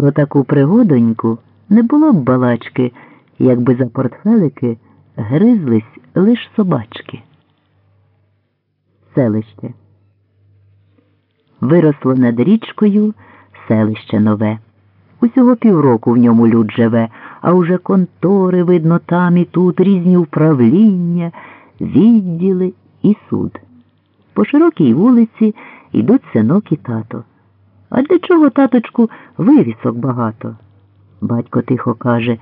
Про таку пригодоньку не було б балачки, якби за портфелики гризлись лиш собачки. Селище. Виросло над річкою селище нове. Усього півроку в ньому люд живе, а уже контори видно там і тут, різні управління, відділи і суд. По широкій вулиці йдуть синок і тато. А для чого, таточку, вивісок багато? Батько тихо каже,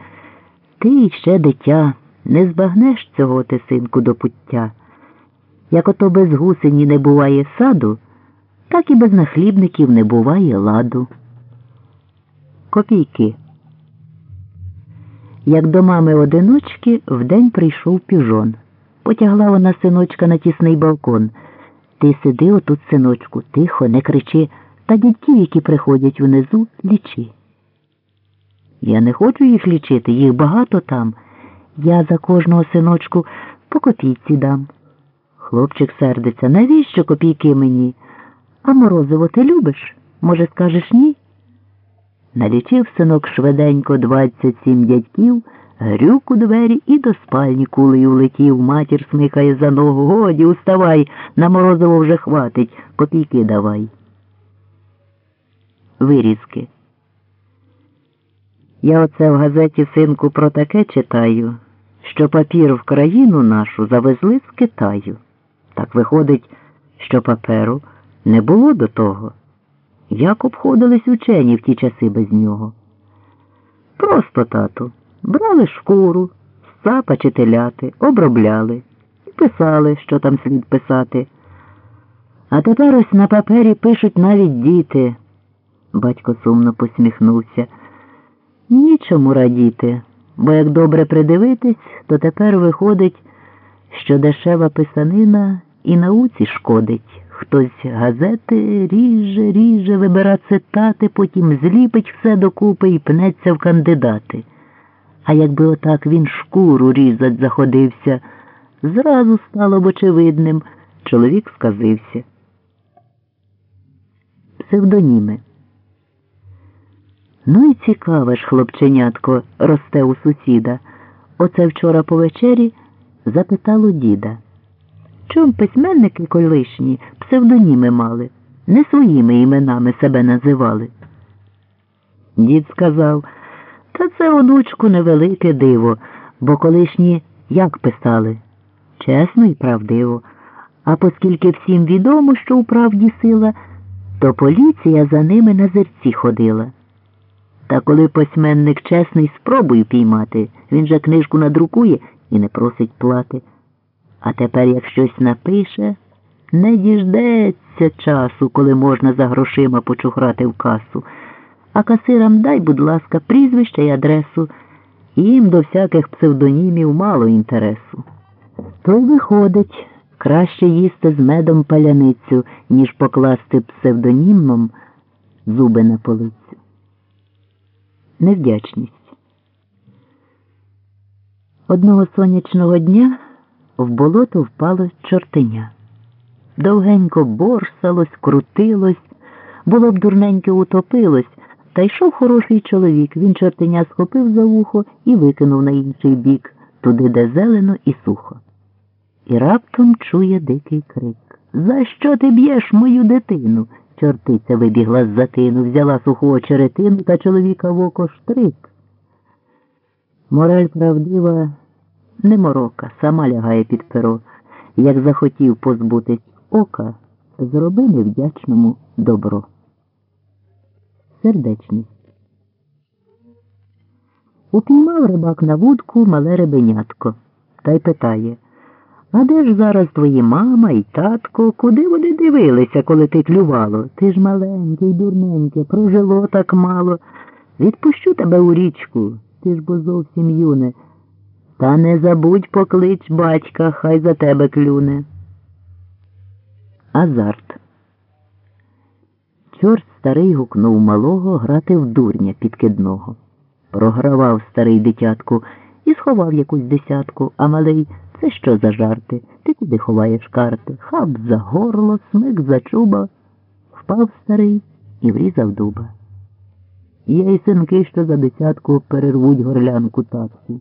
ти ще дитя, не збагнеш цього ти, синку, до пуття. Як ото без гусені не буває саду, так і без нахлібників не буває ладу. Копійки. Як до мами одиночки вдень прийшов піжон. Потягла вона синочка на тісний балкон. Ти сиди отут, синочку, тихо, не кричи, та дітьків, які приходять внизу, лічи. Я не хочу їх лічити, їх багато там. Я за кожного синочку по копійці дам. Хлопчик сердиться, навіщо копійки мені? А морозиво ти любиш? Може, скажеш ні? Налічив синок швиденько двадцять сім дядьків, грюк у двері і до спальні кулею влетів. Матір смикає за ногу. Годі, уставай, на морозиво вже хватить, копійки давай. Вирізки. Я оце в газеті синку про таке читаю, що папір в країну нашу завезли з Китаю. Так виходить, що паперу не було до того. Як обходились учені в ті часи без нього? Просто, тату, брали шкуру, сапа чи теляти, обробляли і писали, що там слід писати. А тепер ось на папері пишуть навіть діти. Батько сумно посміхнувся. Нічому радіти, бо як добре придивитись, то тепер виходить, що дешева писанина і науці шкодить. Хтось газети ріже, ріже, вибира цитати, потім зліпить все докупи і пнеться в кандидати. А якби отак він шкуру різать заходився, зразу стало б очевидним, чоловік сказився. Псевдоніми. Ну і цікаве ж, хлопченятко, росте у сусіда. Оце вчора по вечері запитало діда. Чом письменники колишні псевдоніми мали, не своїми іменами себе називали? Дід сказав, та це, онучку, невелике диво, бо колишні як писали? Чесно і правдиво. А оскільки всім відомо, що у правді сила, то поліція за ними на зерці ходила. Та коли письменник чесний спробує піймати, він же книжку надрукує і не просить плати. А тепер, як щось напише, не діждеться часу, коли можна за грошима почухрати в касу. А касирам дай, будь ласка, прізвище й адресу. Їм до всяких псевдонімів мало інтересу. То й виходить, краще їсти з медом паляницю, ніж покласти псевдонімом зуби на полицю. Невдячність. Одного сонячного дня в болото впало чортеня. Довгенько борсалось, крутилось, було б дурненько утопилось, та йшов хороший чоловік. Він чортеня схопив за вухо і викинув на інший бік, туди, де зелено і сухо. І раптом чує дикий крик. За що ти б'єш мою дитину? Чортиця вибігла з затину, взяла суху очеретину та чоловіка в око штрик. Мораль правдива не морока, сама лягає під перо. Як захотів позбутись ока, зроби невдячному добро. Сердечність. Упіймав рибак на вудку мале рибенятко та й питає А де ж зараз твої мама і татко? Куди вони дивилися, коли ти клювало? Ти ж маленький, дурненький, прожило так мало. Відпущу тебе у річку, ти ж бо зовсім юне. Та не забудь поклич батька, хай за тебе клюне. Азарт. Чорт старий гукнув малого грати в дурня підкидного. Програвав старий дитятку і сховав якусь десятку, а малий це що за жарти? Ти куди ховаєш карти? Хап за горло, смик за чуба. Впав старий і врізав дуба. Є й синки, що за десятку перервуть горлянку таксі.